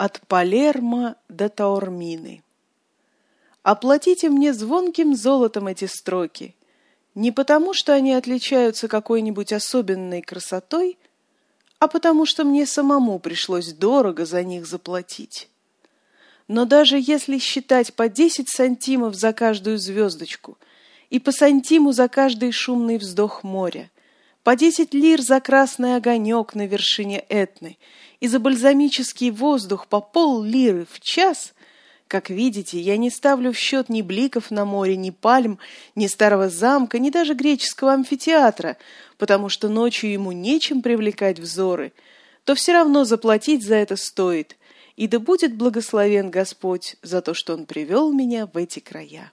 От Палермо до Таормины. Оплатите мне звонким золотом эти строки. Не потому, что они отличаются какой-нибудь особенной красотой, а потому, что мне самому пришлось дорого за них заплатить. Но даже если считать по 10 сантимов за каждую звездочку и по сантиму за каждый шумный вздох моря, по 10 лир за красный огонек на вершине Этны и за бальзамический воздух по пол лиры в час, как видите, я не ставлю в счет ни бликов на море, ни пальм, ни старого замка, ни даже греческого амфитеатра, потому что ночью ему нечем привлекать взоры, то все равно заплатить за это стоит, и да будет благословен Господь за то, что Он привел меня в эти края.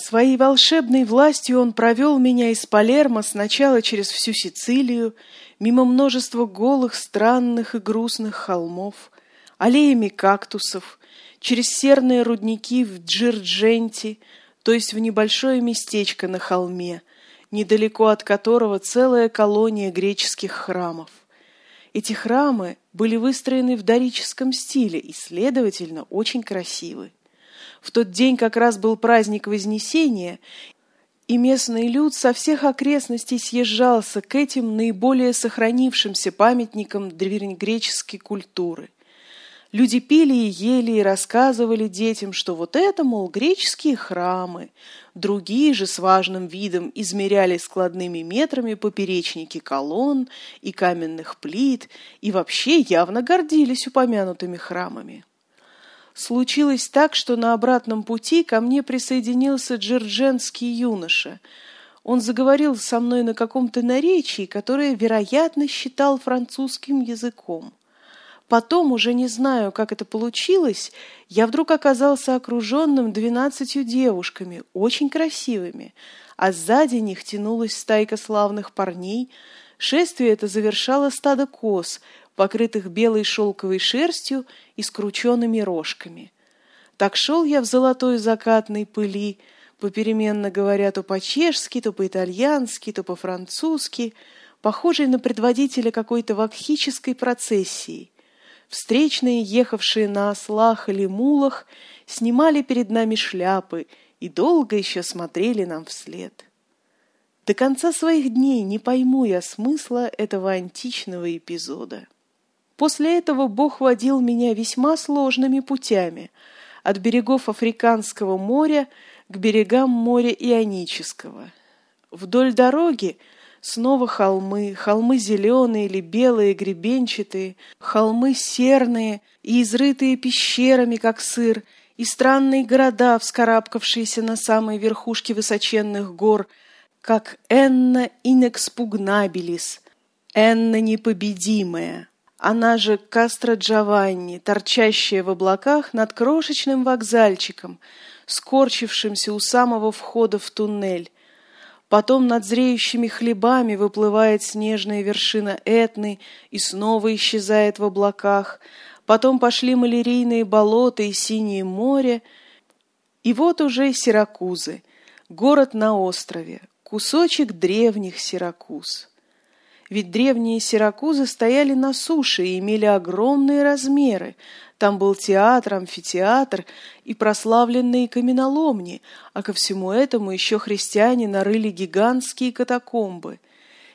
Своей волшебной властью он провел меня из Палермо сначала через всю Сицилию, мимо множества голых, странных и грустных холмов, аллеями кактусов, через серные рудники в Джирдженти, то есть в небольшое местечко на холме, недалеко от которого целая колония греческих храмов. Эти храмы были выстроены в дорическом стиле и, следовательно, очень красивы. В тот день как раз был праздник Вознесения, и местный люд со всех окрестностей съезжался к этим наиболее сохранившимся памятникам древнегреческой культуры. Люди пили и ели и рассказывали детям, что вот это, мол, греческие храмы. Другие же с важным видом измеряли складными метрами поперечники колонн и каменных плит и вообще явно гордились упомянутыми храмами. Случилось так, что на обратном пути ко мне присоединился джердженский юноша. Он заговорил со мной на каком-то наречии, которое, вероятно, считал французским языком. Потом, уже не знаю, как это получилось, я вдруг оказался окруженным двенадцатью девушками, очень красивыми, а сзади них тянулась стайка славных парней. Шествие это завершало стадо коз, покрытых белой шелковой шерстью и скрученными рожками. Так шел я в золотой закатной пыли, попеременно говоря то по-чешски, то по-итальянски, то по-французски, похожий на предводителя какой-то вакхической процессии. Встречные, ехавшие на ослах или мулах, снимали перед нами шляпы и долго еще смотрели нам вслед. До конца своих дней не пойму я смысла этого античного эпизода. После этого Бог водил меня весьма сложными путями, от берегов Африканского моря к берегам моря Ионического. Вдоль дороги снова холмы, холмы зеленые или белые, гребенчатые, холмы серные и изрытые пещерами, как сыр, и странные города, вскарабкавшиеся на самой верхушке высоченных гор, как Энна инэкспугнабилис, Энна непобедимая она же Кастро Джованни, торчащая в облаках над крошечным вокзальчиком, скорчившимся у самого входа в туннель. Потом над зреющими хлебами выплывает снежная вершина Этны и снова исчезает в облаках. Потом пошли малярийные болота и синее море. И вот уже Сиракузы, город на острове, кусочек древних Сиракуз ведь древние Сиракузы стояли на суше и имели огромные размеры. Там был театр, амфитеатр и прославленные каменоломни, а ко всему этому еще христиане нарыли гигантские катакомбы.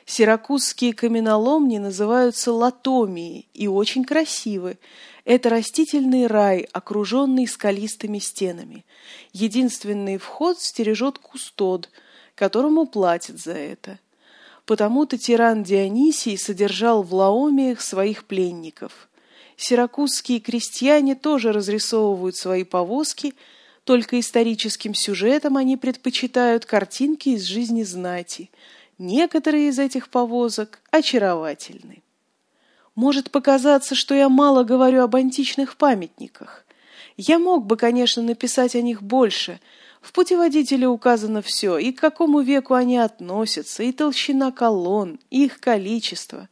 Сиракузские каменоломни называются латомии и очень красивы. Это растительный рай, окруженный скалистыми стенами. Единственный вход стережет кустод, которому платят за это. Потому-то тиран Дионисий содержал в Лаомиях своих пленников. Сиракузские крестьяне тоже разрисовывают свои повозки, только историческим сюжетом они предпочитают картинки из жизни знати. Некоторые из этих повозок очаровательны. Может показаться, что я мало говорю об античных памятниках. Я мог бы, конечно, написать о них больше – в путеводителе указано все, и к какому веку они относятся, и толщина колонн, и их количество.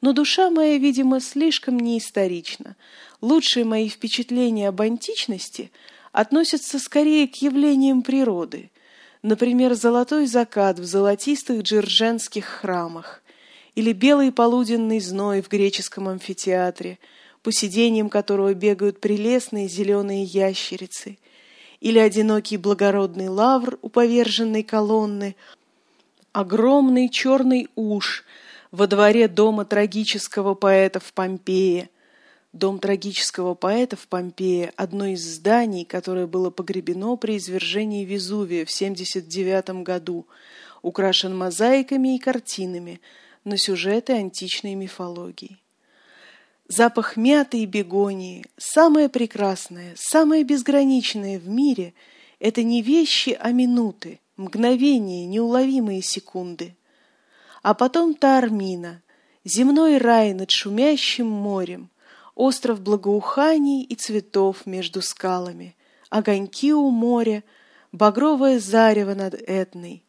Но душа моя, видимо, слишком неисторична. Лучшие мои впечатления об античности относятся скорее к явлениям природы. Например, золотой закат в золотистых джирдженских храмах, или белый полуденный зной в греческом амфитеатре, по сиденьям которого бегают прелестные зеленые ящерицы, или одинокий благородный лавр у поверженной колонны, огромный черный уж во дворе дома трагического поэта в Помпее. Дом трагического поэта в Помпее – одно из зданий, которое было погребено при извержении Везувия в 79 году, украшен мозаиками и картинами на сюжеты античной мифологии. Запах мяты и бегонии, самое прекрасное, самое безграничное в мире – это не вещи, а минуты, мгновения, неуловимые секунды. А потом Таармина, земной рай над шумящим морем, остров благоуханий и цветов между скалами, огоньки у моря, багровое зарево над Этной.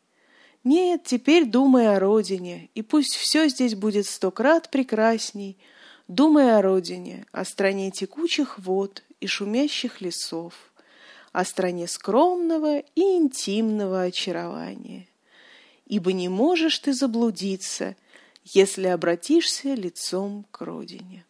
Нет, теперь думай о родине, и пусть все здесь будет сто крат прекрасней – Думай о родине, о стране текучих вод и шумящих лесов, о стране скромного и интимного очарования. Ибо не можешь ты заблудиться, если обратишься лицом к родине.